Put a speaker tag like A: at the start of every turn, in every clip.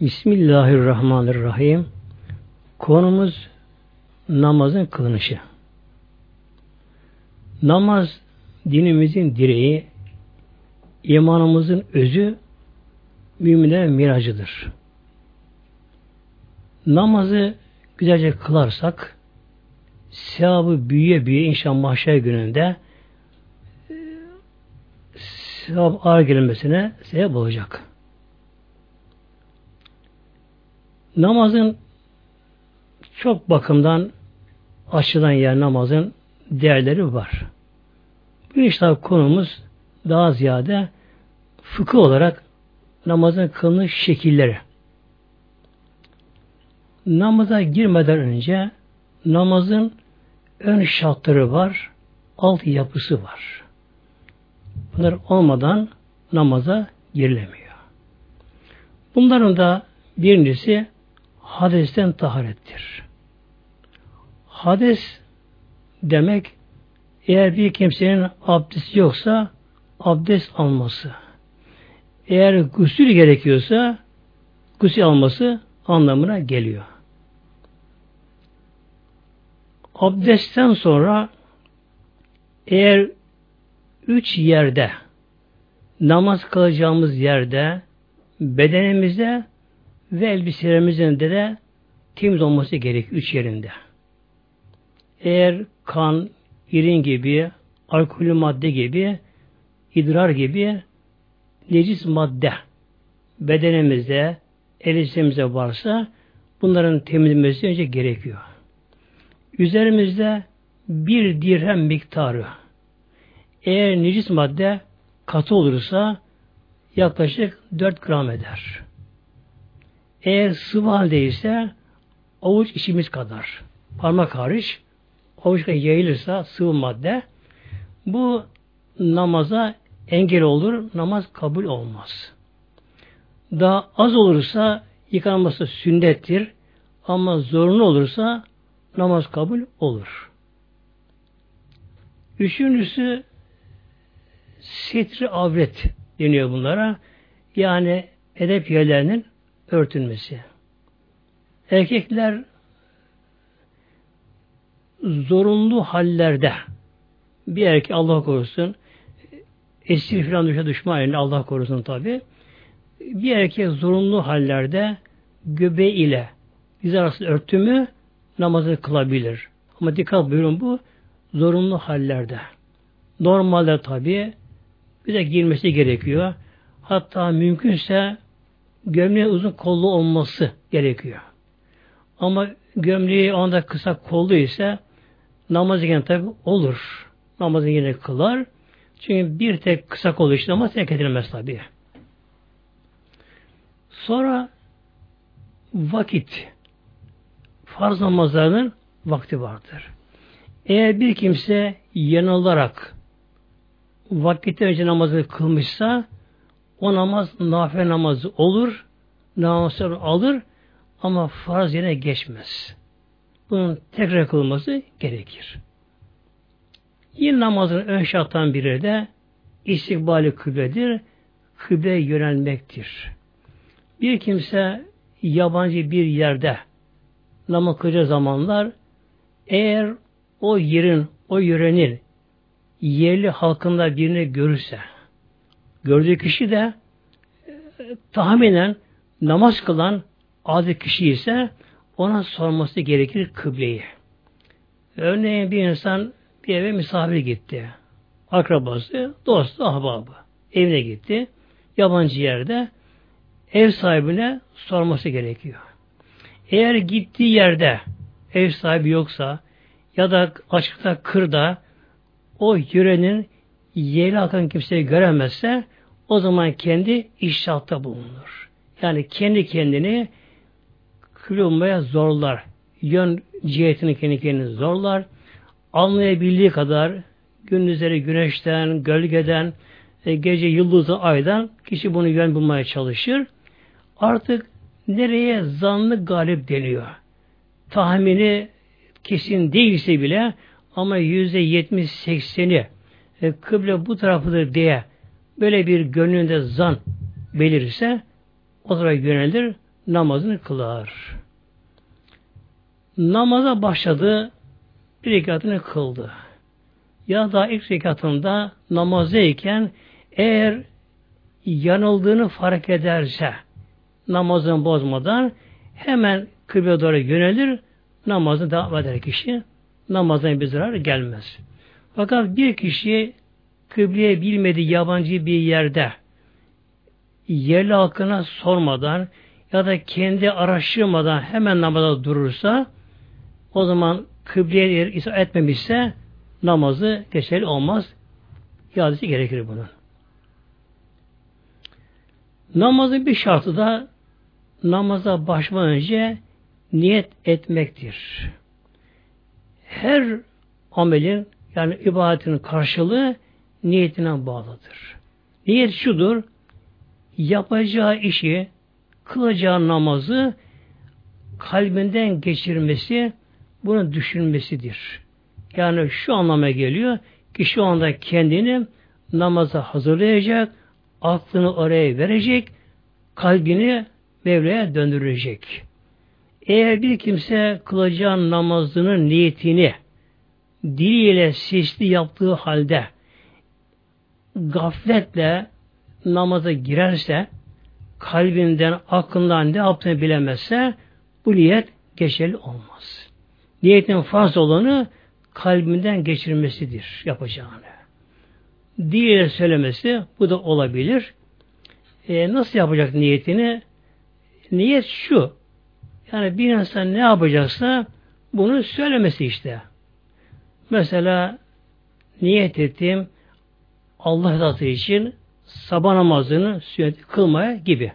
A: Bismillahirrahmanirrahim. Konumuz namazın kılınışı. Namaz dinimizin direği, imanımızın özü, müminlerin miracıdır. Namazı güzelce kılarsak, sevabı büyüye büyüye inşallah mahşer gününde e, sevap ağır gelmesine sebep olacak. Namazın çok bakımdan açılan yer namazın değerleri var. Bu işte konumuz daha ziyade fıkıh olarak namazın kılınış şekilleri. Namaza girmeden önce namazın ön şartları var, alt yapısı var. Bunlar olmadan namaza girilemiyor. Bunların da birincisi hadesten taharettir. Hades demek eğer bir kimsenin abdesti yoksa abdest alması. Eğer gusül gerekiyorsa gusül alması anlamına geliyor. Abdestten sonra eğer üç yerde namaz kılacağımız yerde bedenimizde ve elbiselerimizin de, de temiz olması gerek üç yerinde. Eğer kan, irin gibi, alkolü madde gibi, idrar gibi necis madde bedenimizde, elbisemizde varsa bunların temizlenmesi önce gerekiyor. Üzerimizde bir dirhem miktarı eğer necis madde katı olursa yaklaşık 4 gram eder. Eğer sıvı haldeyse avuç içimiz kadar. Parmak hariç avuçta yayılırsa sıvı madde bu namaza engel olur, namaz kabul olmaz. Daha az olursa yıkanması sünnettir ama zorunlu olursa namaz kabul olur. Üçüncüsü sitri avret deniyor bunlara. Yani edep yerlerinin örtülmesi. Erkekler zorunlu hallerde bir erkek Allah korusun esir filan düşe eline Allah korusun tabi bir erkek zorunlu hallerde göbeği ile diz arası örtü mü namazı kılabilir. Ama dikkat buyurun bu zorunlu hallerde. Normalde tabi bir de girmesi gerekiyor. Hatta mümkünse gömleğin uzun kollu olması gerekiyor. Ama gömleği anda kısa kollu ise namaz yine tabi olur. Namazı yine kılar. Çünkü bir tek kısa kollu işte namaz terk edilmez tabi. Sonra vakit farz namazlarının vakti vardır. Eğer bir kimse yanılarak vakitte önce namazı kılmışsa o namaz nafile namazı olur, namazı alır ama farz yerine geçmez. Bunun tekrar kılması gerekir. Yine namazın ön şarttan biri de istikbali kıbledir, kıble yönelmektir. Bir kimse yabancı bir yerde namaz kılacağı zamanlar eğer o yerin, o yörenin yerli halkında birini görürse, gördüğü kişi de tahminen namaz kılan adi kişi ise ona sorması gerekir kıbleyi. Örneğin bir insan bir eve misafir gitti. Akrabası, dostu, ahbabı. Evine gitti. Yabancı yerde ev sahibine sorması gerekiyor. Eğer gittiği yerde ev sahibi yoksa ya da açıkta kırda o yörenin yeri akan kimseyi göremezse o zaman kendi iştahatta bulunur. Yani kendi kendini kıble zorlar. Yön cihetini kendi kendini zorlar. Anlayabildiği kadar gündüzleri güneşten, gölgeden, e, gece yıldızı aydan kişi bunu yön bulmaya çalışır. Artık nereye zanlı galip deniyor. Tahmini kesin değilse bile ama yüzde yetmiş sekseni e, kıble bu tarafıdır diye böyle bir gönlünde zan belirirse o tarafa yönelir, namazını kılar. Namaza başladı, bir rekatını kıldı. Ya da ilk rekatında namazdayken eğer yanıldığını fark ederse namazını bozmadan hemen kıbleye doğru yönelir, namazını devam eder kişi. Namazına bir zarar gelmez. Fakat bir kişi kıbleye bilmediği yabancı bir yerde yerli halkına sormadan ya da kendi araştırmadan hemen namaza durursa o zaman kıbleye isabet etmemişse namazı geçerli olmaz. İadesi gerekir bunun. Namazın bir şartı da namaza başlamadan önce niyet etmektir. Her amelin yani ibadetin karşılığı niyetine bağlıdır. Niyet şudur, yapacağı işi, kılacağı namazı kalbinden geçirmesi, bunu düşünmesidir. Yani şu anlama geliyor ki şu anda kendini namaza hazırlayacak, aklını oraya verecek, kalbini Mevla'ya döndürecek. Eğer bir kimse kılacağı namazının niyetini diliyle sesli yaptığı halde gafletle namaza girerse kalbinden, aklından ne yaptığını bilemezse bu niyet geçerli olmaz. Niyetin farz olanı kalbinden geçirmesidir yapacağını. Diliyle söylemesi bu da olabilir. E, nasıl yapacak niyetini? Niyet şu. Yani bir insan ne yapacaksa bunu söylemesi işte. Mesela niyet ettim Allah zatı için sabah namazını sünnet kılmaya gibi.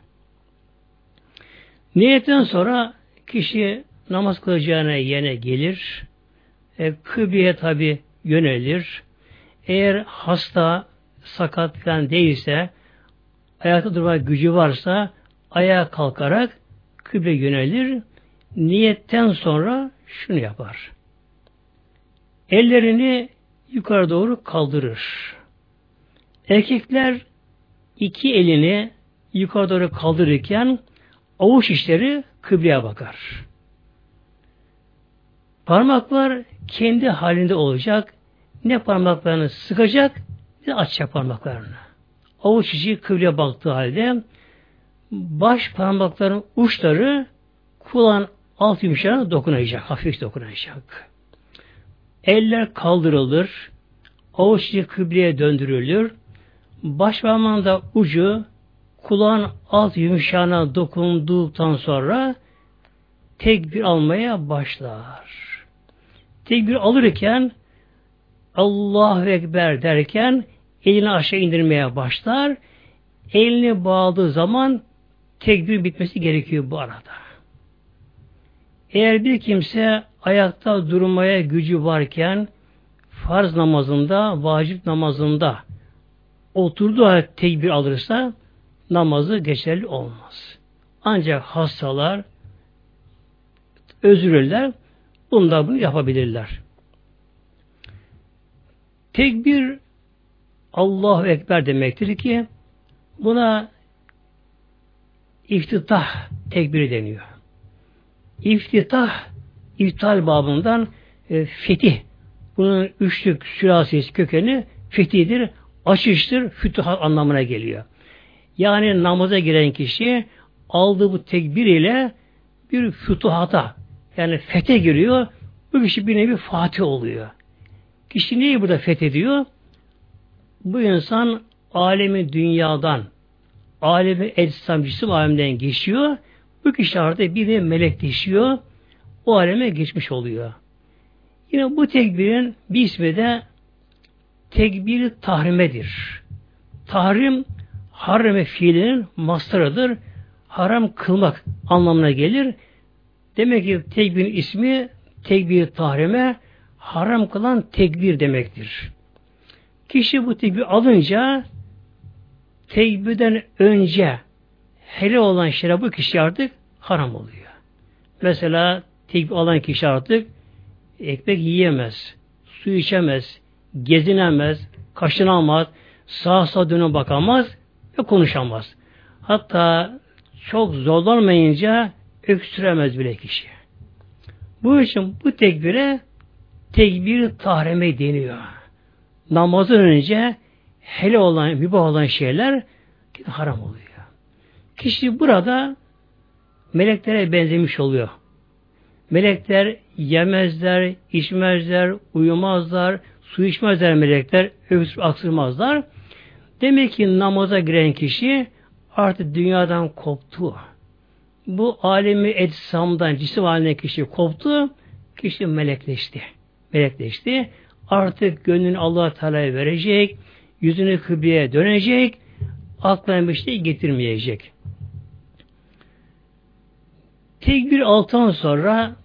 A: Niyetten sonra kişi namaz kılacağına yene gelir. E, kıbleye tabi yönelir. Eğer hasta, sakat falan değilse, ayakta durma gücü varsa ayağa kalkarak kıble yönelir. Niyetten sonra şunu yapar. Ellerini yukarı doğru kaldırır. Erkekler iki elini yukarı doğru kaldırırken avuç işleri kıbleye bakar. Parmaklar kendi halinde olacak. Ne parmaklarını sıkacak ne açacak parmaklarını. Avuç içi kıbleye baktığı halde baş parmakların uçları kulağın alt yumuşağına dokunacak. Hafif dokunacak. Eller kaldırılır. Avuç içi kıbleye döndürülür. Baş da ucu kulağın alt yumuşağına dokunduktan sonra tekbir almaya başlar. Tekbir alırken Allahu Ekber derken elini aşağı indirmeye başlar. Elini bağladığı zaman tekbir bitmesi gerekiyor bu arada. Eğer bir kimse ayakta durmaya gücü varken farz namazında, vacip namazında oturduğu halde tekbir alırsa namazı geçerli olmaz. Ancak hastalar, özürler bunu yapabilirler. Tekbir Allahu Ekber demektir ki buna iftitah tekbiri deniyor. İftitah iptal babından e, fetih. Bunun üçlük sürasiyesi kökeni fetihdir, açıştır, fütuhat anlamına geliyor. Yani namaza giren kişi aldığı bu tekbir ile bir fütuhata yani fete giriyor. Bu kişi bir nevi fatih oluyor. Kişi neyi burada fethediyor? Bu insan alemi dünyadan, alemi eczam cisim alemden geçiyor. Bu kişi artık bir de melek düşüyor. O aleme geçmiş oluyor. Yine bu tekbirin bir ismi de tekbir tahrimedir. Tahrim harame fiilinin mastarıdır. Haram kılmak anlamına gelir. Demek ki tekbirin ismi tekbir tahrime haram kılan tekbir demektir. Kişi bu tekbir alınca tekbirden önce hele olan şeyler kişi artık haram oluyor. Mesela tekbir alan kişi artık ekmek yiyemez, su içemez, gezinemez, kaşınamaz, sağa sağa dönüp bakamaz ve konuşamaz. Hatta çok zorlanmayınca öksüremez bile kişi. Bu için bu tekbire tekbir tahreme deniyor. Namazdan önce hele olan, mübah olan şeyler haram oluyor. Kişi burada meleklere benzemiş oluyor. Melekler yemezler, içmezler, uyumazlar, su içmezler melekler, öksürüp aksırmazlar. Demek ki namaza giren kişi artık dünyadan koptu. Bu alemi etsamdan, cisim haline kişi koptu, kişi melekleşti. Melekleşti. Artık gönlünü allah Teala'ya verecek, yüzünü kıbleye dönecek, aklına bir şey getirmeyecek. Tekbir alttan sonra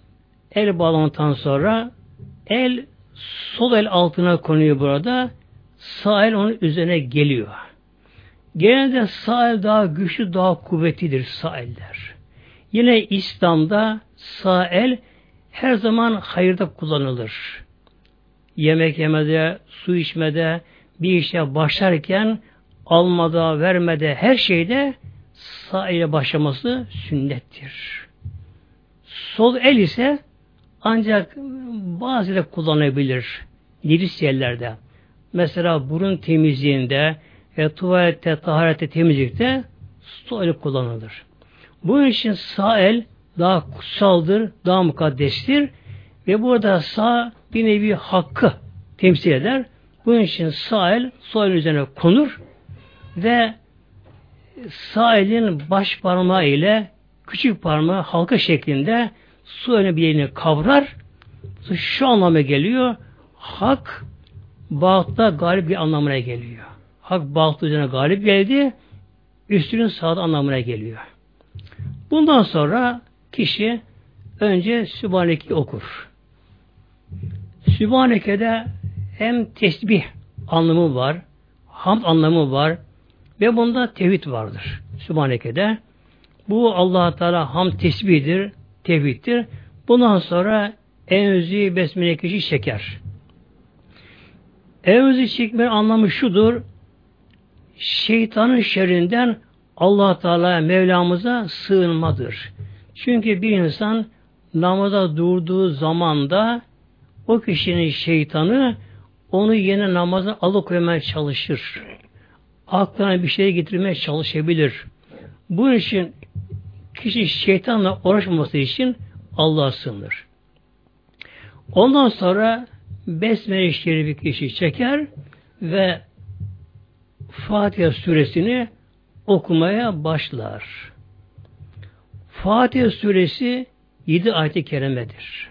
A: el bağlantıdan sonra el sol el altına konuyor burada. Sağ el onun üzerine geliyor. Genelde sağ el daha güçlü, daha kuvvetlidir sağ eller. Yine İslam'da sağ el her zaman hayırda kullanılır. Yemek yemede, su içmede, bir işe başlarken almada, vermede, her şeyde sağ ile başlaması sünnettir. Sol el ise ancak bazı da kullanabilir. Niris yerlerde. Mesela burun temizliğinde, e, tuvalette, taharette, temizlikte sol el kullanılır. Bu için sağ el daha kutsaldır, daha mukaddestir ve burada sağ bir nevi hakkı temsil eder. Bunun için sağ el sol üzerine konur ve sağ elin baş parmağı ile küçük parmağı halka şeklinde su önü bileğini kavrar. Şu anlama geliyor. Hak bağıtta galip bir anlamına geliyor. Hak bağıtta üzerine galip geldi. Üstünün sağda anlamına geliyor. Bundan sonra kişi önce Sübhaneke okur. Sübhaneke'de hem tesbih anlamı var, hamd anlamı var ve bunda tevhid vardır. Sübhaneke'de. Bu allah Teala ham tesbihdir, tevhiddir. Bundan sonra enzi besmele kişi çeker. Enzi çekmenin anlamı şudur. Şeytanın şerrinden allah Teala Mevlamıza sığınmadır. Çünkü bir insan namaza durduğu zamanda o kişinin şeytanı onu yine namaza alıkoymaya çalışır. Aklına bir şey getirmeye çalışabilir. Bunun için kişi şeytanla uğraşmaması için Allah'a sığınır. Ondan sonra Besmele-i Şerifi kişi çeker ve Fatiha suresini okumaya başlar. Fatiha suresi yedi ayet-i kerimedir.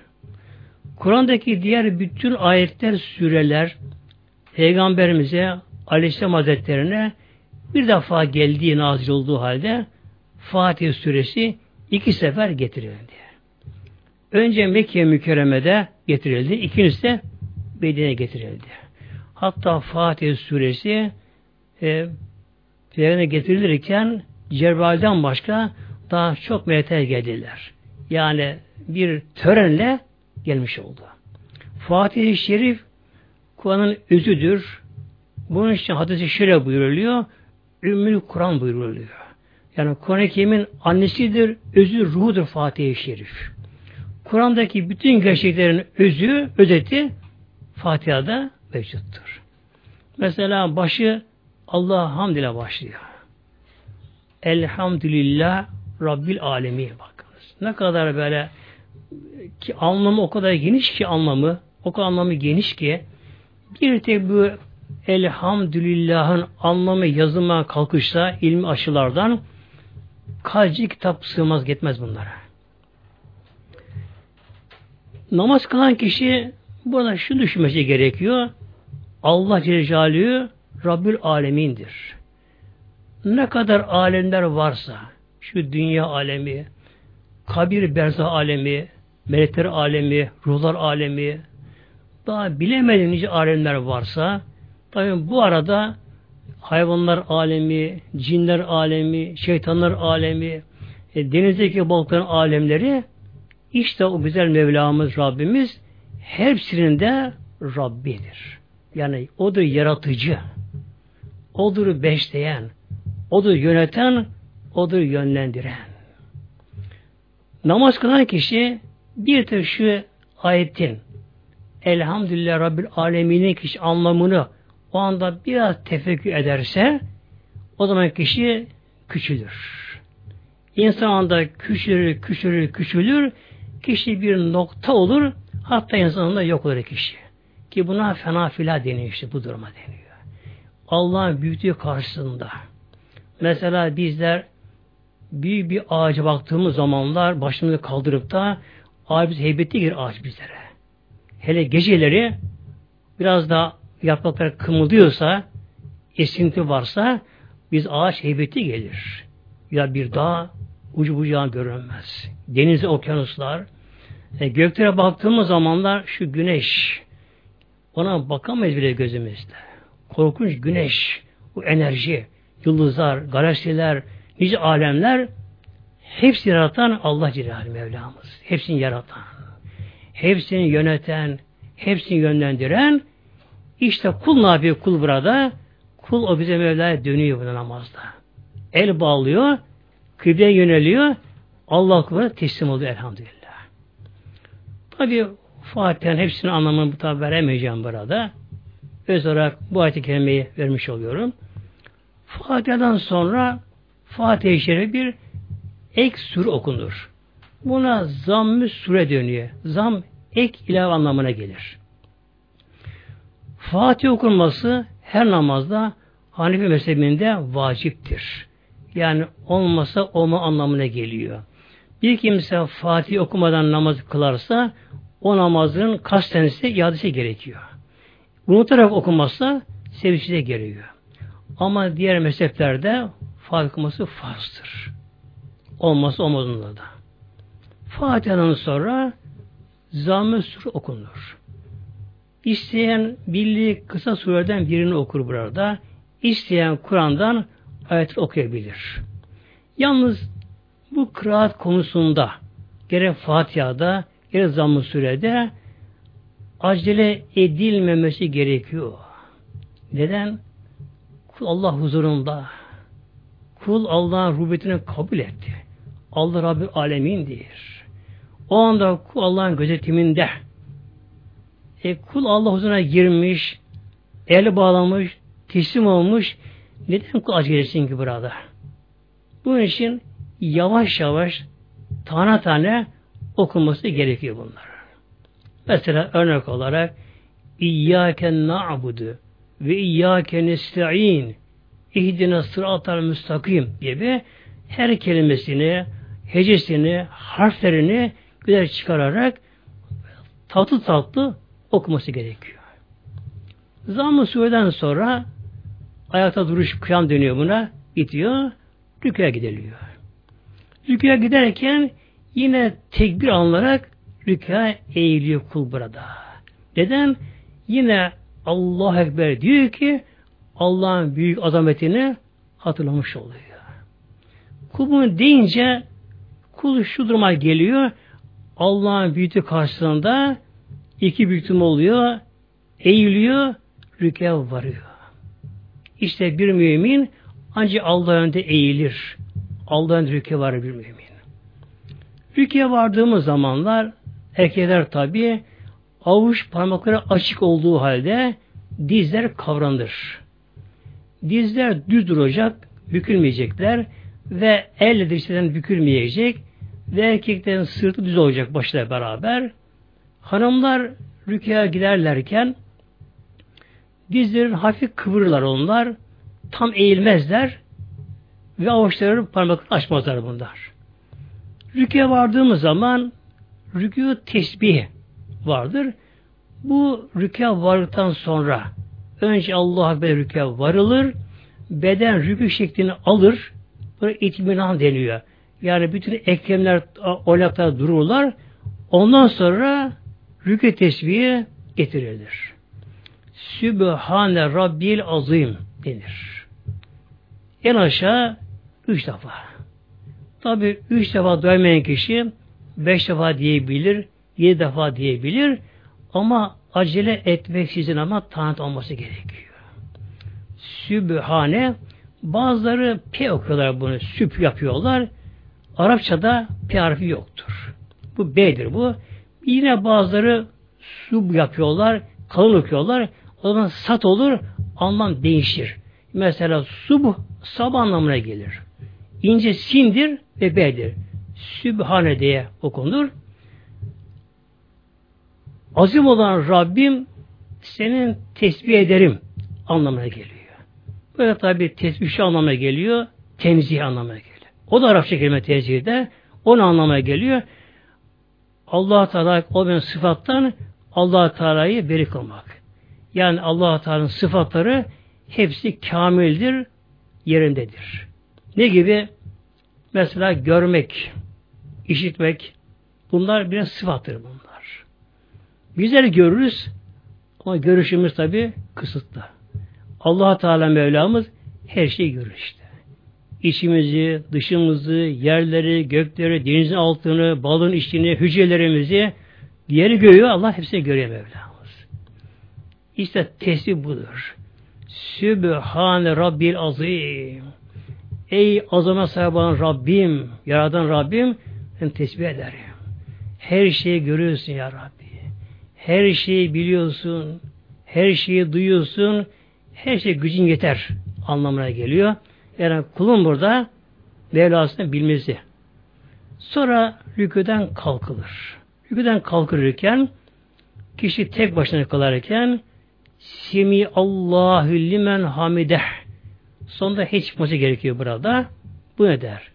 A: Kur'an'daki diğer bütün ayetler, süreler Peygamberimize Aleyhisselam Hazretlerine bir defa geldiği nazil olduğu halde Fatih suresi iki sefer getirildi. Önce Mekke mükerremede getirildi. İkincisi de Medine'ye getirildi. Hatta Fatih suresi e, getirilirken Cebrail'den başka daha çok melekler geldiler. Yani bir törenle gelmiş oldu. Fatih-i Şerif Kur'an'ın özüdür. Bunun için hadisi şöyle buyuruluyor. Ümmül Kur'an buyuruluyor. Yani Kur'an-ı Kerim'in annesidir, özü ruhudur Fatih-i Şerif. Kur'an'daki bütün gerçeklerin özü, özeti Fatiha'da mevcuttur. Mesela başı Allah hamd ile başlıyor. Elhamdülillah Rabbil Alemi bakınız. Ne kadar böyle ki anlamı o kadar geniş ki anlamı, o kadar anlamı geniş ki bir tek bu Elhamdülillah'ın anlamı yazıma kalkışsa ilmi aşılardan kaçı kitap sığmaz gitmez bunlara. Namaz kılan kişi burada şu düşünmesi gerekiyor. Allah Celle Rabbül Alemin'dir. Ne kadar alemler varsa, şu dünya alemi, kabir berzah alemi, melekler alemi, ruhlar alemi, daha bilemediğim nice alemler varsa, tabi bu arada hayvanlar alemi, cinler alemi, şeytanlar alemi, e, denizdeki balıkların alemleri, işte o güzel Mevlamız Rabbimiz hepsinin de Rabbidir. Yani odur yaratıcı, odur besleyen, odur yöneten, odur yönlendiren. Namaz kılan kişi bir tür şu ayetin Elhamdülillah Rabbil Alemin'in kişi anlamını o anda biraz tefekkür ederse o zaman kişi küçülür. İnsan anda küçülür, küçülür, küçülür. Kişi bir nokta olur. Hatta insanında yok olur kişi. Ki buna fena fila deniyor işte bu duruma deniyor. Allah'ın büyüklüğü karşısında. Mesela bizler büyük bir ağaca baktığımız zamanlar başımızı kaldırıp da ağaç heybetli bir ağaç bizlere. Hele geceleri biraz da yapraklar kımıldıyorsa, esinti varsa biz ağaç heybeti gelir. Ya bir dağ ucu bucağı görünmez. Deniz, okyanuslar. E, göklere baktığımız zamanlar şu güneş ona bakamayız bile gözümüzde. Korkunç güneş, bu enerji, yıldızlar, galaksiler, nice alemler hepsi yaratan Allah Celaluhu Mevlamız. Hepsini yaratan, hepsini yöneten, hepsini yönlendiren işte kul ne yapıyor kul burada? Kul o bize Mevla'ya dönüyor bu namazda. El bağlıyor, kıbleye yöneliyor, Allah kuluna teslim oluyor elhamdülillah. Tabi Fatiha'nın hepsinin anlamını bu tabi veremeyeceğim burada. Öz olarak bu ayet-i kerimeyi vermiş oluyorum. Fatiha'dan sonra Fatiha-i Şerif bir ek sur okunur. Buna zamm-ı sure dönüyor. Zam ek ilave anlamına gelir. Fatih okunması her namazda Hanefi mezhebinde vaciptir. Yani olmasa olma anlamına geliyor. Bir kimse Fatih okumadan namaz kılarsa o namazın kastenisi iadesi gerekiyor. Unutarak okunmazsa sevişi de gerekiyor. Ama diğer mezheplerde Fatih okuması farzdır. Olmazsa olmadığında da. Fatiha'dan sonra Zamm-ı okunur. İsteyen bildiği kısa sureden birini okur burada. İsteyen Kur'an'dan ayet okuyabilir. Yalnız bu kıraat konusunda gerek Fatiha'da gerek zamm Sure'de acele edilmemesi gerekiyor. Neden? Kul Allah huzurunda. Kul Allah'ın rububiyetini kabul etti. Allah Rabbi alemindir. O anda kul Allah'ın gözetiminde. E, kul Allah huzuruna girmiş, el bağlamış, teslim olmuş. Neden kul acele etsin ki burada? Bunun için yavaş yavaş tane tane okunması gerekiyor bunlar. Mesela örnek olarak İyyâke na'budu ve İyyâke nesta'in ihdine sıratal müstakim gibi her kelimesini, hecesini, harflerini güzel çıkararak tatlı tatlı okuması gerekiyor. Zamm-ı sureden sonra ayakta duruş kıyam dönüyor buna. Bitiyor. Rüküye gidiliyor. Rüküye giderken yine tekbir alınarak rüküye eğiliyor kul burada. Neden? Yine Allah Ekber diyor ki Allah'ın büyük azametini hatırlamış oluyor. Kul bunu deyince kul şu duruma geliyor. Allah'ın büyüklüğü karşısında iki büyüklüğüm oluyor. Eğiliyor, rüküye varıyor. İşte bir mümin ancak Allah önünde eğilir. Allah'ın rüküye var bir mümin. Rüküye vardığımız zamanlar erkekler tabi avuç parmakları açık olduğu halde dizler kavrandır. Dizler düz duracak, bükülmeyecekler ve elle dirseğinden bükülmeyecek ve erkeklerin sırtı düz olacak başla beraber. Hanımlar rüküye giderlerken dizlerin hafif kıvırırlar onlar. Tam eğilmezler ve avuçları parmakları açmazlar bunlar. Rüküye vardığımız zaman rükû tesbih vardır. Bu rükû vardıktan sonra önce Allah'a Ekber rükû varılır. Beden rükû şeklini alır. Böyle itminan deniyor. Yani bütün eklemler oynakta dururlar. Ondan sonra rükû tesbihi getirilir. Sübhane Rabbil Azim denir. En aşağı üç defa. Tabi üç defa doymayan kişi beş defa diyebilir, yedi defa diyebilir ama acele etmek sizin ama tanıt olması gerekiyor. Sübhane Bazıları P okuyorlar bunu. Süp yapıyorlar. Arapçada P harfi yoktur. Bu B'dir bu. Yine bazıları sub yapıyorlar. Kalın okuyorlar. O zaman sat olur. Anlam değişir. Mesela sub sab anlamına gelir. İnce sindir ve B'dir. Sübhane diye okunur. Azim olan Rabbim senin tesbih ederim anlamına geliyor. Böyle tabi tesbih şu anlamına geliyor, temzih anlamına geliyor. O da Arapça kelime tezihde, onu anlamaya geliyor. Allah Teala o ben sıfattan allah Teala'yı beri kılmak. Yani allah Teala'nın sıfatları hepsi kamildir, yerindedir. Ne gibi? Mesela görmek, işitmek, bunlar bir sıfattır bunlar. Bizler görürüz ama görüşümüz tabi kısıtlı allah Teala Mevlamız her şeyi görür işte. İçimizi, dışımızı, yerleri, gökleri, denizin altını, balın içini, hücrelerimizi yeri görüyor. Allah hepsini görüyor Mevlamız. İşte tesbih budur. Sübhane Rabbil Azim. Ey azama sahibi olan Rabbim, yaradan Rabbim, ben tesbih ederim. Her şeyi görüyorsun ya Rabbi. Her şeyi biliyorsun. Her şeyi duyuyorsun her şey gücün yeter anlamına geliyor. Yani kulun burada Mevlasını bilmesi. Sonra rüküden kalkılır. Rüküden kalkırken kişi tek başına kılarken Simi Allahu limen hamideh sonunda hiç çıkması gerekiyor burada. Bu ne der?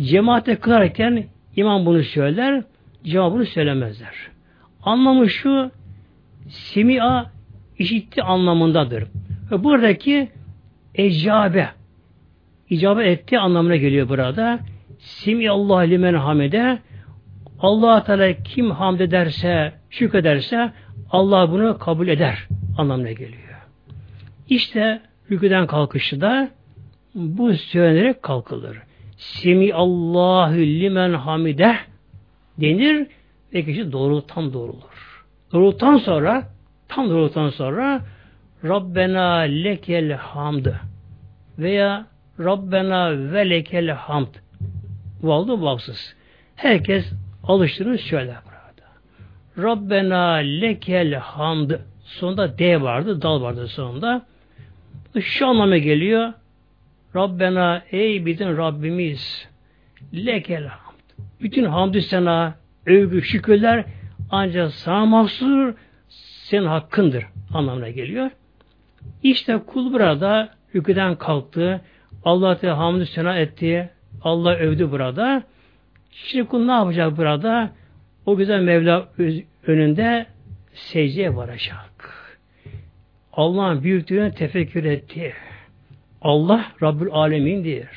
A: Cemaate kılarken imam bunu söyler, cevabını söylemezler. Anlamı şu Simi'a işitti anlamındadır. Ve buradaki ecabe icabet etti anlamına geliyor burada. Simi Allah limen hamide Allah Teala kim hamd ederse, şükrederse Allah bunu kabul eder anlamına geliyor. İşte rüküden kalkışı da bu söylenerek kalkılır. Simi Allahu limen hamide denir ve kişi doğru tam doğrulur. Doğrultan sonra Tam doğrultudan sonra Rabbena lekel hamd veya Rabbena ve lekel hamd valdı baksız. Herkes alıştırır şöyle burada. Rabbena lekel hamd sonunda D vardı, dal vardı sonunda. Şu anlama geliyor. Rabbena ey bizim Rabbimiz lekel hamd. Bütün hamdü sana, övgü, şükürler ancak sana mahsustur senin hakkındır anlamına geliyor. İşte kul burada rüküden kalktı. Allah Teala hamdü sena etti. Allah övdü burada. Şimdi kul ne yapacak burada? O güzel Mevla önünde secdeye varacak. Allah'ın büyüklüğünü tefekkür etti. Allah Rabbül Alemin'dir.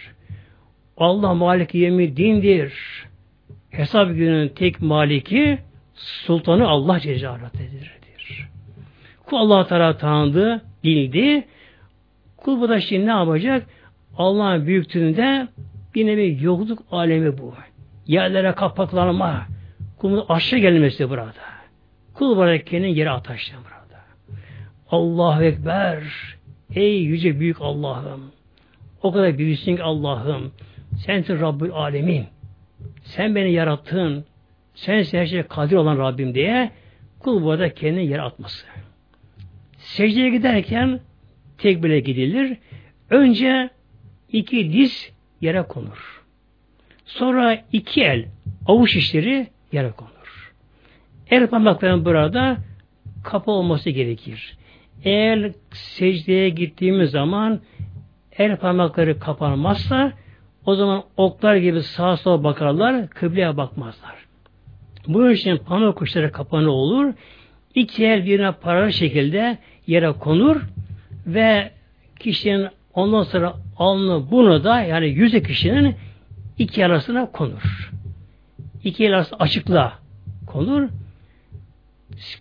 A: Allah Malik Yemi dindir. Hesap gününün tek maliki sultanı Allah Celaluhu'dur. Kul allah Teala tanıdı, bildi. Kul bu da şimdi ne yapacak? Allah'ın büyüklüğünde bir nevi yokluk alemi bu. Yerlere kapaklanma. Kulun aşağı gelmesi burada. Kul burada kendini yere ataştı burada. Allahu Ekber. Ey yüce büyük Allah'ım. O kadar büyüksün ki Allah'ım. Sensin Rabbül Alemin. Sen beni yarattın. Sen her şeye kadir olan Rabbim diye kul burada kendini yere atması. Secdeye giderken tekbire gidilir. Önce iki diz yere konur. Sonra iki el, avuç işleri yere konur. El parmakların burada kapı olması gerekir. Eğer secdeye gittiğimiz zaman el parmakları kapanmazsa o zaman oklar gibi sağa sola bakarlar, kıbleye bakmazlar. Bu için parmak uçları kapanı olur. İki el birine paralı şekilde yere konur ve kişinin ondan sonra alnı bunu da yani yüzü kişinin iki arasına konur. İki el arasında açıkla konur.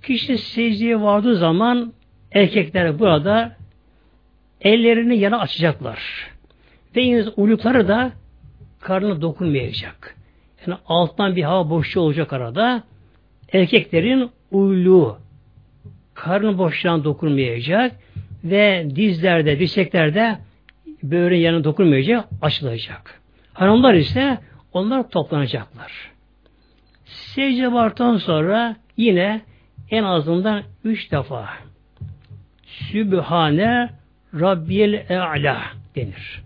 A: Kişi secdeye vardığı zaman erkekler burada ellerini yana açacaklar. Ve yine uylukları da karnına dokunmayacak. Yani alttan bir hava boşluğu olacak arada. Erkeklerin uyluğu karın boşluğuna dokunmayacak ve dizlerde, dirseklerde böğrün yanına dokunmayacak, açılacak. Hanımlar ise onlar toplanacaklar. Secde vartan sonra yine en azından üç defa Sübhane Rabbiyel E'la denir.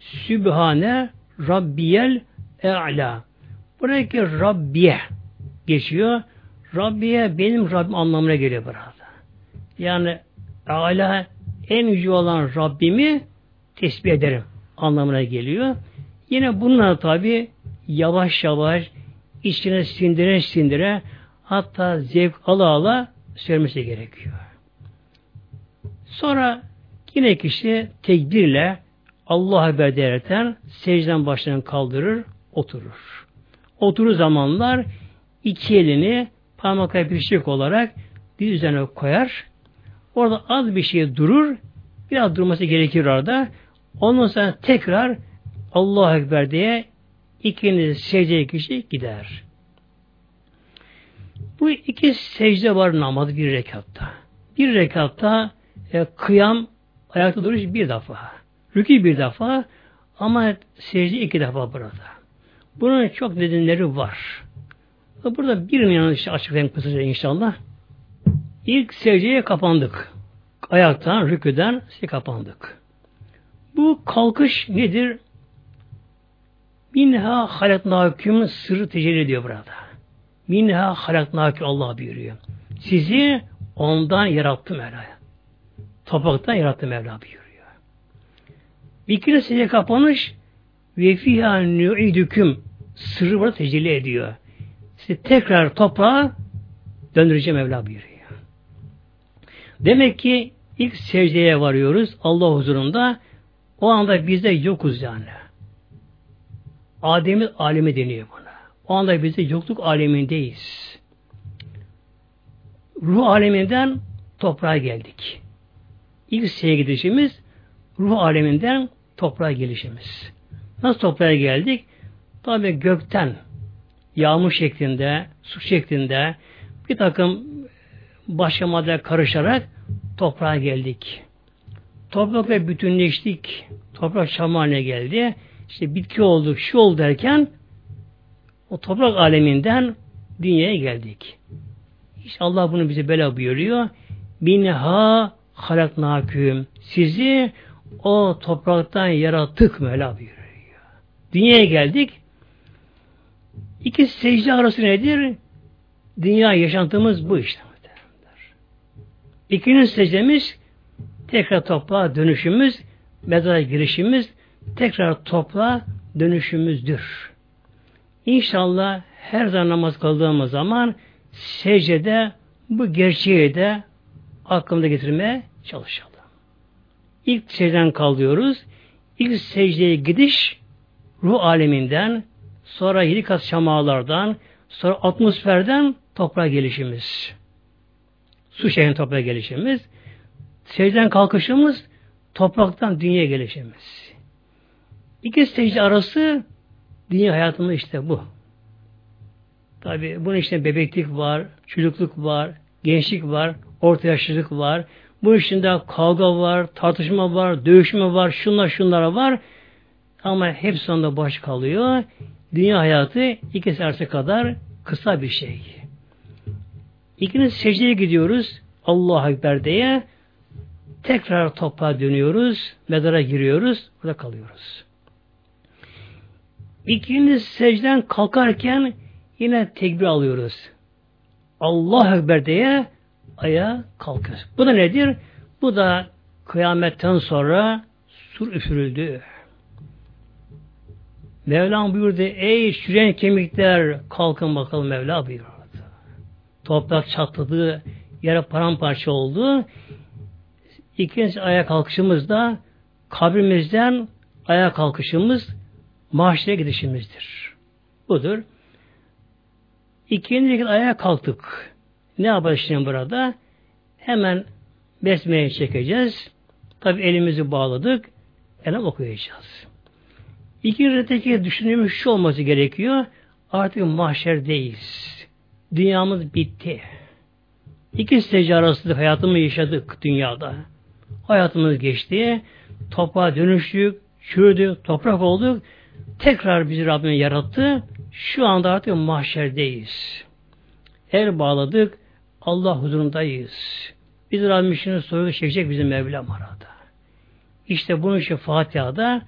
A: Sübhane Rabbiyel E'la. Buradaki Rabbiye geçiyor. Rabbiye benim Rabbim anlamına geliyor burada. Yani Ala en yüce olan Rabbimi tesbih ederim anlamına geliyor. Yine bunlar tabi yavaş yavaş içine sindire sindire hatta zevk ala ala söylemesi gerekiyor. Sonra yine kişi tekbirle Allah'a haber derken secden başlarını kaldırır, oturur. Oturur zamanlar iki elini parmakla birleşik olarak bir üzerine koyar. Orada az bir şey durur. Biraz durması gerekir orada. Ondan sonra tekrar Allah Ekber diye ikiniz secdeye kişi gider. Bu iki secde var namaz bir rekatta. Bir rekatta e, kıyam ayakta duruş bir defa. Rükü bir defa ama secde iki defa burada. Bunun çok nedenleri var. Burada bir yanlış açıklayayım kısaca inşallah. İlk secdeye kapandık. Ayaktan, rüküden secdeye kapandık. Bu kalkış nedir? Minha halaknâküm sırrı tecelli ediyor burada. Minha halaknâküm Allah buyuruyor. Sizi ondan yarattım Mevla. Topraktan yarattım Mevla buyuruyor. İkinci secde kapanış ve fîhâ nü'idüküm sırrı burada tecelli ediyor. Sizi tekrar toprağa döndüreceğim Mevla buyuruyor. Demek ki ilk secdeye varıyoruz Allah huzurunda. O anda bizde yokuz yani. Adem'in alemi deniyor buna. O anda bizde yokluk alemindeyiz. Ruh aleminden toprağa geldik. İlk secdeye gidişimiz ruh aleminden toprağa gelişimiz. Nasıl toprağa geldik? Tabi gökten yağmur şeklinde, su şeklinde bir takım başka maddeler karışarak toprağa geldik. Toprakla bütünleştik. Toprak çam haline geldi. İşte bitki olduk, şu oldu derken o toprak aleminden dünyaya geldik. İşte Allah bunu bize bela buyuruyor. Minha halaknaküm. Sizi o topraktan yarattık Mevla buyuruyor. Dünyaya geldik. İki secde arası nedir? Dünya yaşantımız bu işte. İkinci secdemiz tekrar toprağa dönüşümüz, mezara girişimiz, tekrar toprağa dönüşümüzdür. İnşallah her zaman namaz kıldığımız zaman secdede bu gerçeği de aklımda getirmeye çalışalım. İlk secden kalıyoruz. İlk secdeye gidiş ruh aleminden, sonra yedi kat şamalardan, sonra atmosferden toprağa gelişimiz. Su şehrinin toprağa gelişimiz. Secden kalkışımız, topraktan dünyaya gelişimiz. İki secde arası dünya hayatında işte bu. Tabi bunun içinde bebeklik var, çocukluk var, gençlik var, orta yaşlılık var. Bu içinde kavga var, tartışma var, dövüşme var, şunlar şunlara var. Ama hepsi sonunda baş kalıyor. Dünya hayatı iki saate kadar kısa bir şey. İkiniz secdeye gidiyoruz. Allahu Ekber diye. Tekrar toprağa dönüyoruz. Medara giriyoruz. Burada kalıyoruz. İkiniz secden kalkarken yine tekbir alıyoruz. Allah Ekber diye ayağa kalkıyoruz. Bu da nedir? Bu da kıyametten sonra sur üfürüldü. Mevlam buyurdu, ey şüren kemikler kalkın bakalım Mevla buyurdu. Toprak çatladı, yere paramparça oldu. İkinci ayağa kalkışımız da kabrimizden ayağa kalkışımız mahşere gidişimizdir. Budur. İkinci kez ayağa kalktık. Ne yapacağız şimdi burada? Hemen besmeye çekeceğiz. Tabi elimizi bağladık. Elem okuyacağız. İkinci rekteki düşündüğümüz şu olması gerekiyor. Artık mahşerdeyiz. Dünyamız bitti. İki secde arasında hayatımı yaşadık dünyada. Hayatımız geçti. Toprağa dönüştük, çürüdük, toprak olduk. Tekrar bizi Rabbim yarattı. Şu anda artık mahşerdeyiz. El bağladık. Allah huzurundayız. Biz Rabbim işini soruyu çekecek bizim Mevlam arada. İşte bunun için Fatiha'da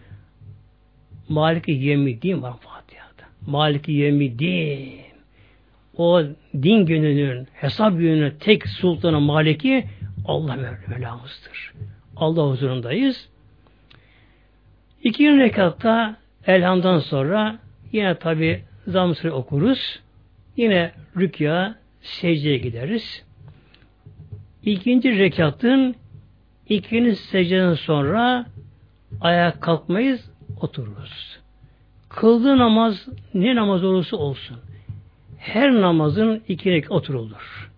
A: Malik-i Yemiddin var Fatiha'da. Malik-i Yemiddin. O din gününün, hesap gününün tek sultanı Maliki Allah Mevlamızdır. Allah huzurundayız. İkinci rekatta elhamdan sonra yine tabi zam okuruz. Yine rükya, secdeye gideriz. İkinci rekatın ikinci secdeden sonra ayağa kalkmayız, otururuz. Kıldığı namaz ne namaz olursa olsun. Her namazın iki rekat oturulur.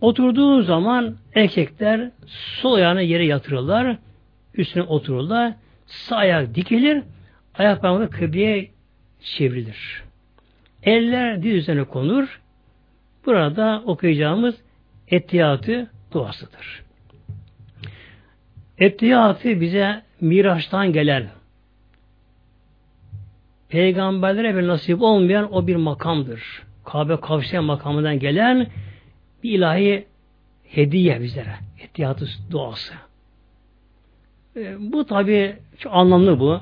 A: Oturduğu zaman erkekler sol ayağını yere yatırırlar, üstüne otururlar, sağ ayak dikilir, ayak parmağı kıbleye çevrilir. Eller diz üzerine konur. Burada okuyacağımız Ettiyatı duasıdır. Ettiyatı bize Miraç'tan gelen peygamberlere bir nasip olmayan o bir makamdır. Kabe kavşayan makamından gelen bir ilahi hediye bizlere. Ettiyatı duası. E, bu tabi çok anlamlı bu.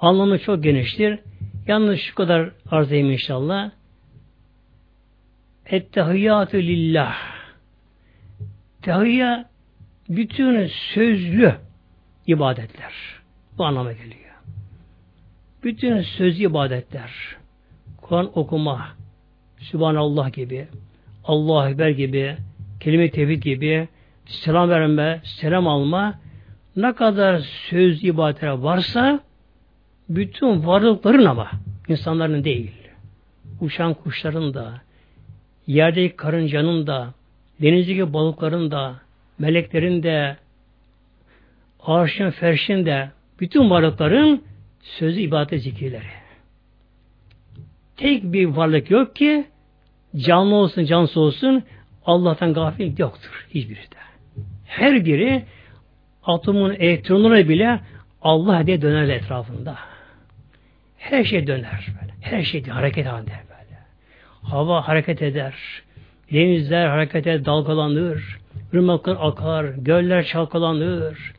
A: Anlamı çok geniştir. Yalnız şu kadar arz edeyim inşallah. Ettehiyyatü lillah. Tehiyya bütün sözlü ibadetler. Bu anlama geliyor. Bütün sözlü ibadetler. Kur'an okuma, Sübhanallah gibi, Allah Ekber gibi, kelime tevhid gibi, selam verme, selam alma, ne kadar söz ibadetler varsa, bütün varlıkların ama, insanların değil, uçan kuşların da, yerdeki karıncanın da, denizdeki balıkların da, meleklerin de, arşın, ferşin de, bütün varlıkların sözü ibadet zikirleri. Tek bir varlık yok ki canlı olsun, cansız olsun Allah'tan gafil yoktur. Hiçbiri de. Her biri atomun elektronları bile Allah diye döner etrafında. Her şey döner böyle. Her şey hareket halinde böyle. Hava hareket eder. Denizler hareket eder, dalgalanır. Irmaklar akar, göller çalkalanır.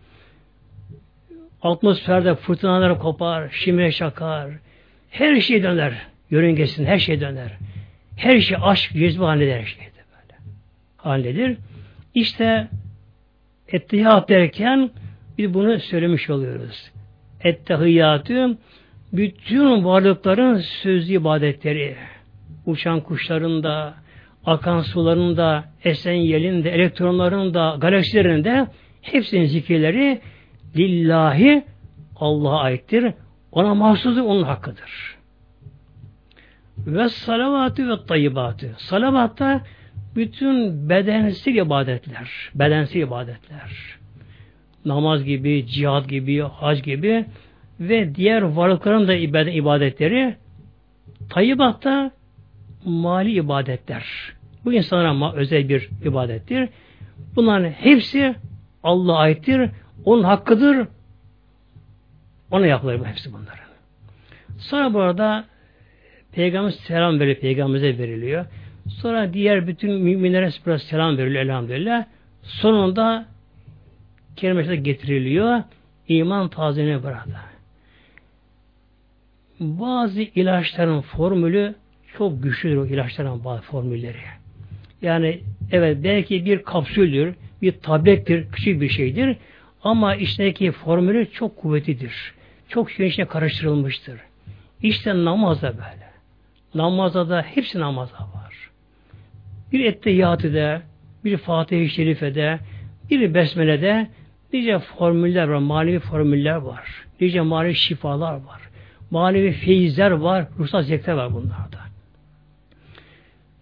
A: Atmosferde fırtınalar kopar, şimre çakar. Her şey döner. Yörüngesinde her şey döner. Her şey aşk, cezbe halindedir her şeyde böyle. Halindedir. İşte ettehiyat derken biz bunu söylemiş oluyoruz. Ettehiyatı bütün varlıkların sözlü ibadetleri. Uçan kuşların da, akan suların da, esen yelin de, elektronların da, galaksilerin de hepsinin zikirleri lillahi Allah'a aittir. Ona mahsusu onun hakkıdır. Ve salavatı ve tayyibatı. Salavatta bütün bedensiz ibadetler, bedensiz ibadetler. Namaz gibi, cihad gibi, hac gibi ve diğer varlıkların da ibadetleri tayyibatta mali ibadetler. Bu insanlara özel bir ibadettir. Bunların hepsi Allah'a aittir. Onun hakkıdır. Ona yapılır bu hepsi bunların. Sonra bu arada Peygamber selam veriyor, Peygamberimize veriliyor. Sonra diğer bütün müminlere biraz selam veriliyor elhamdülillah. Sonunda kelimesi getiriliyor. İman tazini burada. Bazı ilaçların formülü çok güçlüdür o ilaçların bazı formülleri. Yani evet belki bir kapsüldür, bir tablettir, küçük bir şeydir. Ama içindeki formülü çok kuvvetlidir. Çok şeyin içine karıştırılmıştır. İşte namazda böyle. Namazda da hepsi namazda var. Bir etteyyatı bir Fatih-i Şerife'de, bir Besmele'de nice formüller var, manevi formüller var. Nice manevi şifalar var. Manevi feyizler var, ruhsal zevkler var bunlarda.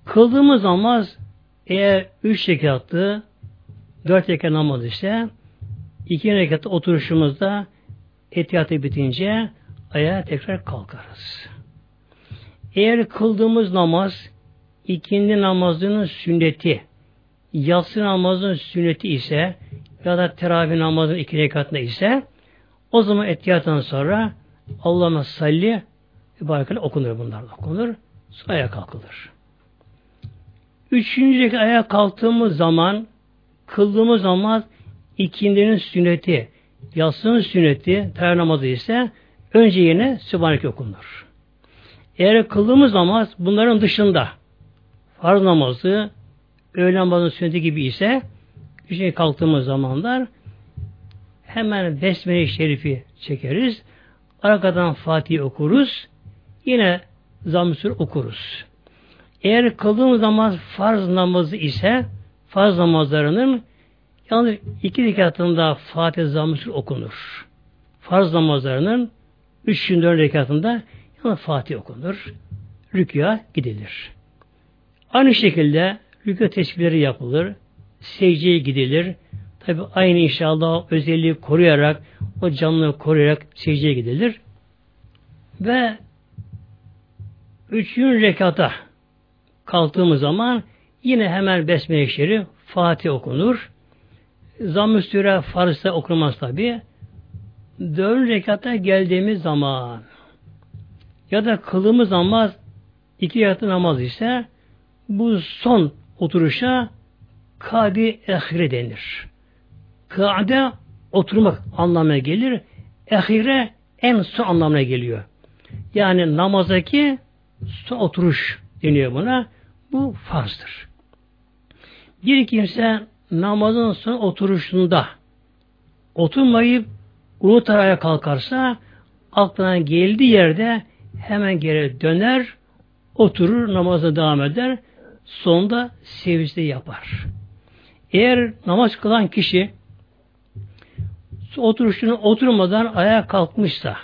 A: Kıldığımız namaz eğer üç rekatlı, dört rekat namaz ise iki rekat oturuşumuzda etiyatı bitince ayağa tekrar kalkarız. Eğer kıldığımız namaz ikindi namazının sünneti, yatsı namazının sünneti ise ya da teravih namazının iki rekatında ise o zaman etiyattan sonra Allah'ıma salli mübarekele okunur bunlar okunur. Sonra ayağa kalkılır. Üçüncü ayağa kalktığımız zaman kıldığımız zaman ikindinin sünneti, yatsının sünneti, teravih namazı ise önce yine Sübhaneke okunur. Eğer kıldığımız namaz bunların dışında farz namazı, öğle namazının sünneti gibi ise üçüncü kalktığımız zamanlar hemen Besmele-i Şerif'i çekeriz. Arkadan Fatih okuruz. Yine zamm okuruz. Eğer kıldığımız namaz farz namazı ise farz namazlarının yalnız iki rekatında Fatih zamm okunur. Farz namazlarının üçün dört rekatında yalnız Fatih okunur. Rükya gidilir. Aynı şekilde rükû tesbihleri yapılır. Secdeye gidilir. Tabi aynı inşallah özelliği koruyarak, o canlılığı koruyarak secdeye gidilir. Ve üçüncü rekata kalktığımız zaman yine hemen Besmele-i Fatih okunur. Zamm-ı Süre Fars'ta okunmaz tabi. Dördüncü rekata geldiğimiz zaman ya da kılımız namaz iki rekatlı namaz ise bu son oturuşa kadi ehire denir. Kade oturmak anlamına gelir. Ehire en son anlamına geliyor. Yani namazdaki son oturuş deniyor buna. Bu farzdır. Bir kimse namazın son oturuşunda oturmayıp unutar kalkarsa aklına geldiği yerde hemen geri döner, oturur, namaza devam eder. Sonunda secde yapar. Eğer namaz kılan kişi oturuşunu oturmadan ayağa kalkmışsa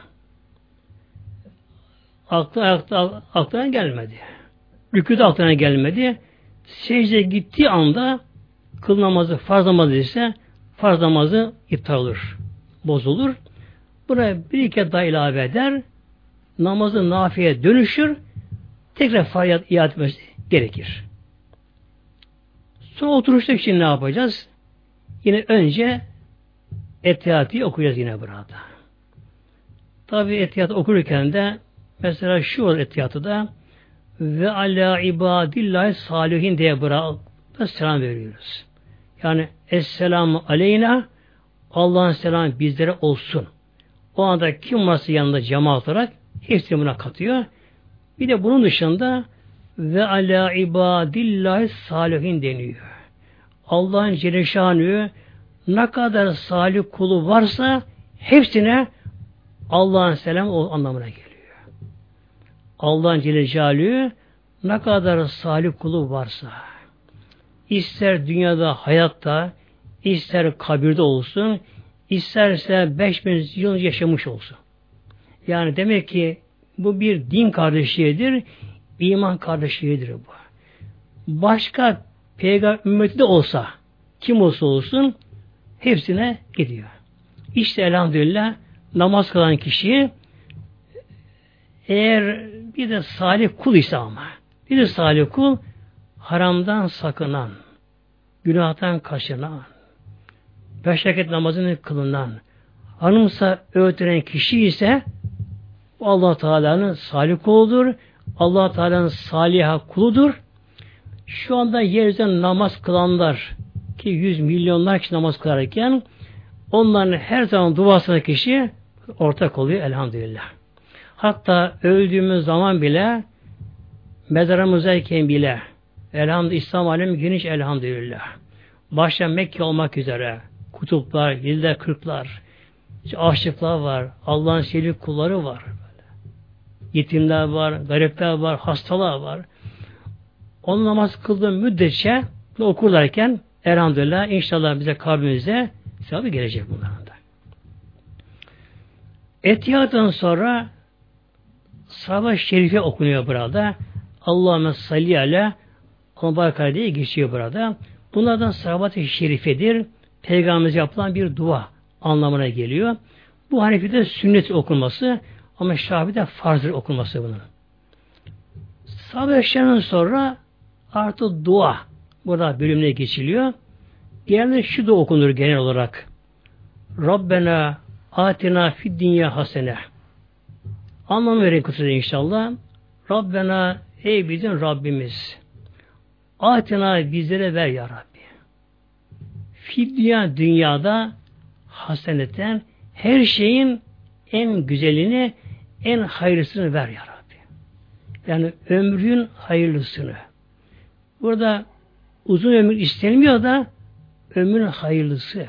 A: aklı ayakta aklına gelmedi. Rükûda aklına gelmedi. Secde gittiği anda kıl namazı farz namazı ise farz namazı iptal olur. Bozulur. Buraya bir iki daha ilave eder. Namazı nafiye dönüşür. Tekrar faryat iade etmesi gerekir. Sonra oturuşta için ne yapacağız? Yine önce Etiyatı okuyacağız yine burada. Tabi Etiyat okurken de mesela şu olur Etiyatı da ve ala ibadillahi salihin diye burada selam veriyoruz. Yani Esselamu aleyna Allah'ın selamı bizlere olsun. O anda kim varsa yanında cemaat olarak hepsi buna katıyor. Bir de bunun dışında ve ala ibadillahi salihin deniyor. Allah'ın Celle ne kadar salih kulu varsa hepsine Allah'ın selam o anlamına geliyor. Allah'ın Celle ne kadar salih kulu varsa ister dünyada hayatta ister kabirde olsun isterse 5000 yıl yaşamış olsun. Yani demek ki bu bir din kardeşliğidir, iman kardeşliğidir bu. Başka peygamber ümmeti de olsa, kim olsa olsun hepsine gidiyor. İşte elhamdülillah namaz kılan kişi eğer bir de salih kul ise ama bir de salih kul haramdan sakınan, günahtan kaçınan, beş vakit namazını kılınan, hanımsa öğütülen kişi ise allah Teala'nın salih kuludur. allah Teala'nın saliha kuludur. Şu anda yeryüzünde namaz kılanlar ki yüz milyonlar kişi namaz kılarken onların her zaman duasına kişi ortak oluyor elhamdülillah. Hatta öldüğümüz zaman bile mezarımızdayken bile elhamdülillah İslam alemi geniş elhamdülillah. Başta Mekke olmak üzere kutuplar, yılda kırklar, aşıklar var, Allah'ın sevgili kulları var. Yetimler var, garipler var, hastalar var. Onun namaz kıldığım müddetçe okurlarken elhamdülillah inşallah bize kalbimize sevabı gelecek bunların da. Etiyattan sonra Sahabe Şerife okunuyor burada. Allahümme salli ala Mübarek diye geçiyor burada. Bunlardan sahabat-ı şerifedir. Peygamberimiz yapılan bir dua anlamına geliyor. Bu Hanefi'de sünnet okunması ama Şafi'de farzdır okunması bunun. Sahabe sonra artı dua burada bölümüne geçiliyor. Genelde şu da okunur genel olarak. Rabbena atina fid dünya hasene. Anlam verin kısaca inşallah. Rabbena ey bizim Rabbimiz. Atina bizlere ver ya Rabbi. Fid dünya dünyada haseneten her şeyin en güzelini, en hayırlısını ver ya Rabbi. Yani ömrün hayırlısını. Burada uzun ömür istenmiyor da ömrün hayırlısı.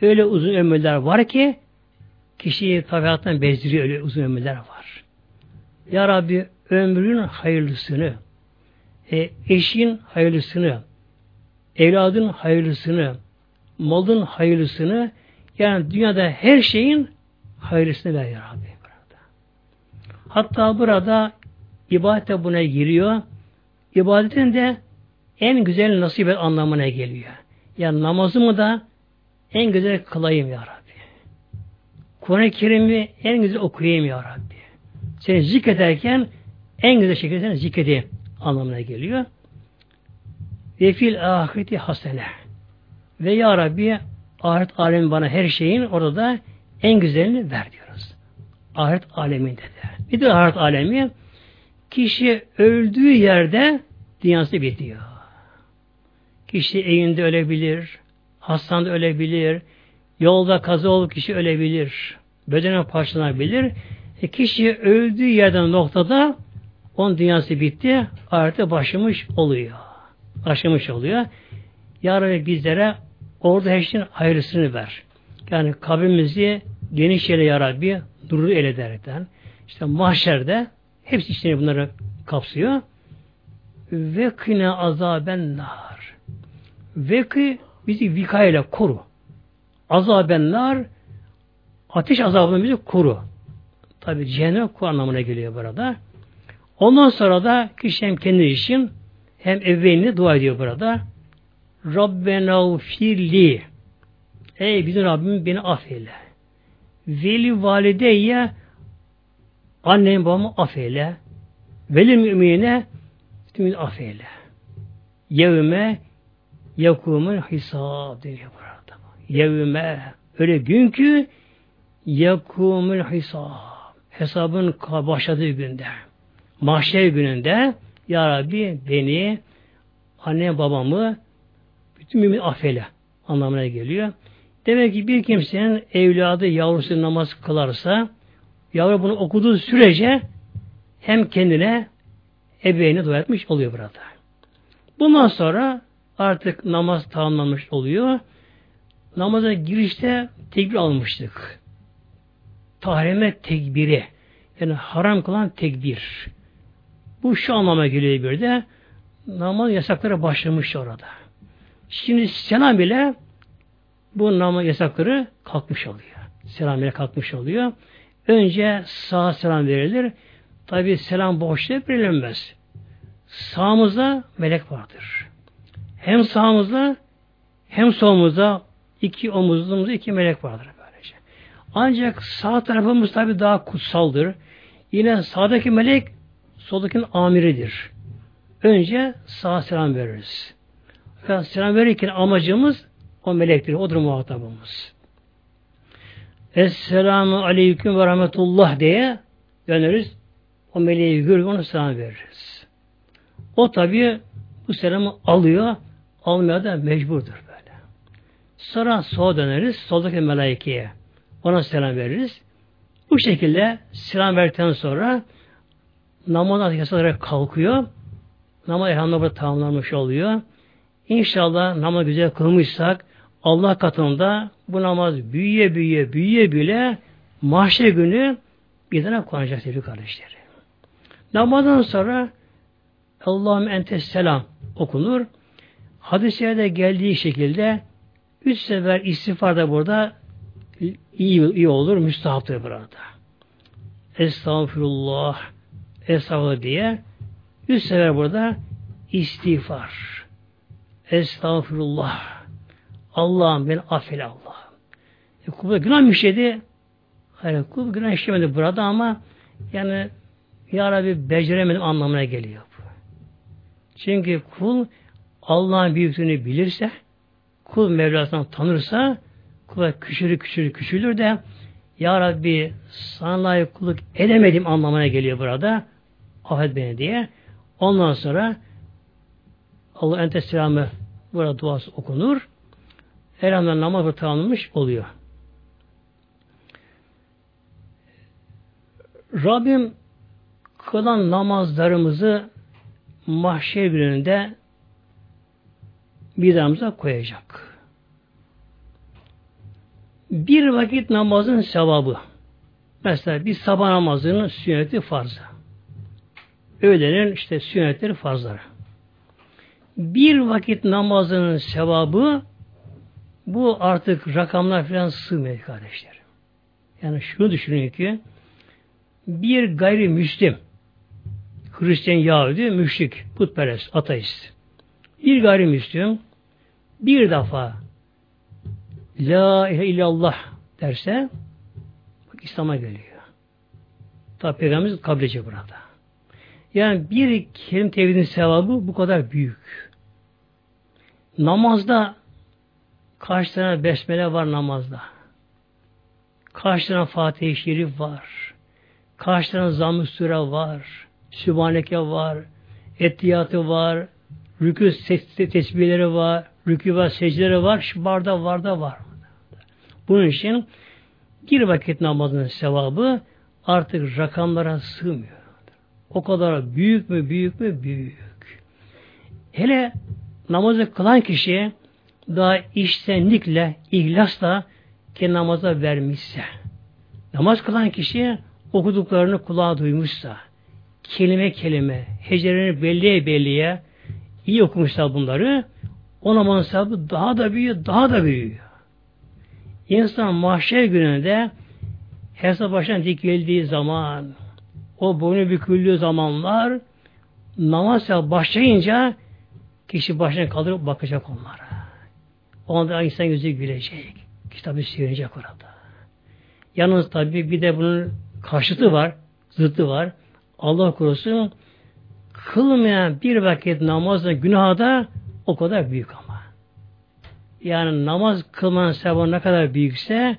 A: Öyle uzun ömürler var ki kişiyi tabiattan bezdiriyor öyle uzun ömürler var. Ya Rabbi ömrün hayırlısını, e, eşin hayırlısını, evladın hayırlısını, malın hayırlısını, yani dünyada her şeyin hayırlısını ver ya Rabbi. Burada. Hatta burada ibadet de buna giriyor. İbadetin de en güzel nasip et anlamına geliyor. Yani namazımı da en güzel kılayım ya Rabbi. Kur'an-ı Kerim'i en güzel okuyayım ya Rabbi. Seni zikrederken en güzel şekilde seni zikredeyim anlamına geliyor. Ve fil ahireti hasene. Ve ya Rabbi ahiret alemi bana her şeyin orada da en güzelini ver diyoruz. Ahiret aleminde de. Bir de ahiret alemi kişi öldüğü yerde dünyası bitiyor. Kişi evinde ölebilir, hastanede ölebilir, yolda kaza olup kişi ölebilir, bedene parçalanabilir. E kişi öldüğü yerden noktada onun dünyası bitti, ahirete başlamış oluyor. Başlamış oluyor. Yarın bizlere orada her şeyin hayırlısını ver. Yani kabrimizi geniş yere ya Rabbi durur el ederekten. İşte mahşerde hepsi içine bunları kapsıyor. Ve kine azaben nar. Ve ki bizi vikayla koru. Azaben nar ateş azabından bizi koru. Tabi cehennem anlamına geliyor burada. Ondan sonra da kişi hem kendi için hem evvelini dua ediyor burada. Rabbena firli Ey bizim Rabbim beni affeyle. Veli valideyye annem babamı affeyle. Veli mümine tüm affeyle. Yevme yakumul hisab deniyor burada. Yevme öyle gün ki yakumul hisab hesabın başladığı günde mahşer gününde Ya Rabbi beni anne babamı bütün mümin affeyle anlamına geliyor. Demek ki bir kimsenin evladı yavrusu namaz kılarsa yavru bunu okuduğu sürece hem kendine ebeveyni dua etmiş oluyor burada. Bundan sonra artık namaz tamamlanmış oluyor. Namaza girişte tekbir almıştık. Tahrime tekbiri. Yani haram kılan tekbir. Bu şu anlama geliyor bir de namaz yasakları başlamış orada. Şimdi selam bile bu namaz yasakları kalkmış oluyor. Selam bile kalkmış oluyor. Önce sağa selam verilir. Tabi selam boşluğa verilmez. Sağımızda melek vardır. Hem sağımızda hem solumuzda iki omuzumuzda iki melek vardır böylece. Ancak sağ tarafımız tabi daha kutsaldır. Yine sağdaki melek soldakinin amiridir. Önce sağa selam veririz. Fakat selam verirken amacımız o melektir. Odur muhatabımız. Esselamu aleyküm ve rahmetullah diye döneriz. O meleği görür, onu selam veririz. O tabi bu selamı alıyor, almaya da mecburdur böyle. Sonra sola döneriz, soldaki melaikeye. Ona selam veririz. Bu şekilde selam verdikten sonra namaz yasalara kalkıyor. Namaz elhamdülillah tamamlanmış oluyor. İnşallah namaz güzel kılmışsak Allah katında bu namaz büyüye büyüye büyüye bile mahşer günü bir tane konacak sevgili kardeşleri. Namazdan sonra Allah'ım entes selam okunur. Hadislerde geldiği şekilde üç sefer istiğfar da burada iyi, iyi olur, müstahaptır burada. Estağfurullah, estağfurullah diye üç sefer burada istiğfar. Estağfurullah. Allah'ım beni affeyle Allah. E, kulda günah işledi. Hayır, kul günah işlemedi burada ama yani Ya Rabbi beceremedim anlamına geliyor. Çünkü kul Allah'ın büyüklüğünü bilirse, kul Mevlasından tanırsa kula küçülür küçülür küçülür de Ya Rabbi sana layık kulluk edemedim anlamına geliyor burada. Affet beni diye. Ondan sonra Allah ente selamı burada duası okunur. Elhamdülillah namaz tamamlanmış oluyor. Rabbim kılan namazlarımızı mahşer gününde midemize koyacak. Bir vakit namazın sevabı. Mesela bir sabah namazının sünneti farzı. Öğlenin işte sünnetleri farzları. Bir vakit namazının sevabı bu artık rakamlar falan sığmıyor kardeşlerim. Yani şunu düşünün ki bir gayrimüslim Hristiyan, Yahudi, müşrik, putperest, ateist. Bir gayrimüslim bir defa La ilahe illallah derse bak İslam'a geliyor. Tabi Peygamberimiz kabul edecek burada. Yani bir kelim tevhidin sevabı bu kadar büyük. Namazda kaç tane besmele var namazda. Kaç tane Fatih-i Şerif var. Kaç tane Zamm-ı Süre var. Sübhaneke var. Ettiyatı var. Rükü tesbihleri var. Rükü var, secdeleri var. Şu barda var da var. Bunun için bir vakit namazının sevabı artık rakamlara sığmıyor. O kadar büyük mü büyük mü büyük. Hele namazı kılan kişi daha iştenlikle, ihlasla ki namaza vermişse, namaz kılan kişi okuduklarını kulağa duymuşsa, kelime kelime, hecelerini belliye belliye iyi okumuşsa bunları, o namazın sevabı daha da büyüyor, daha da büyüyor. İnsan mahşer gününde hesap başına dik geldiği zaman, o boynu büküldüğü zamanlar, namaz başlayınca kişi başına kaldırıp bakacak onlara. O anda insan yüzü gülecek. Kişi tabi sevinecek orada. Yalnız tabi bir de bunun karşıtı var, zıttı var. Allah korusun kılmayan bir vakit namazda günah da o kadar büyük ama. Yani namaz kılmanın sevabı ne kadar büyükse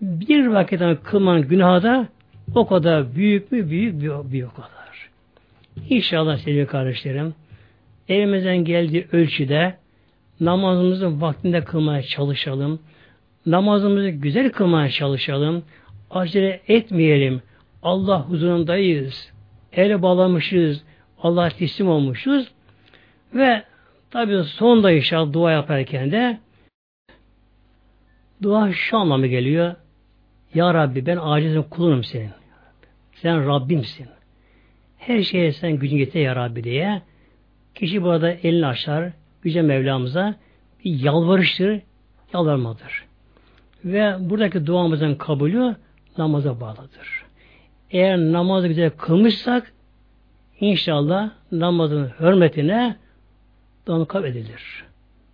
A: bir vakit kılmanın günahı da o kadar büyük mü? Büyük, büyük, büyük o kadar. İnşallah sevgili kardeşlerim elimizden geldiği ölçüde namazımızı vaktinde kılmaya çalışalım. Namazımızı güzel kılmaya çalışalım. Acele etmeyelim. Allah huzurundayız. El bağlamışız. Allah teslim olmuşuz. Ve tabi sonunda inşallah dua yaparken de dua şu anlamı geliyor. Ya Rabbi ben acizim kulunum senin. Sen Rabbimsin. Her şeye sen gücün yeter ya Rabbi diye. Kişi burada elini açar. Yüce Mevlamıza bir yalvarıştır, yalvarmadır. Ve buradaki duamızın kabulü namaza bağlıdır. Eğer namazı güzel kılmışsak inşallah namazın hürmetine duam kabul edilir.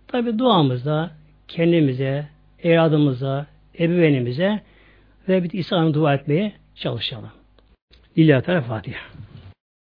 A: Tabi duamızda kendimize, evladımıza, ebeveynimize ve bir İsa'nın dua etmeye çalışalım. Lillahi Teala Fatiha.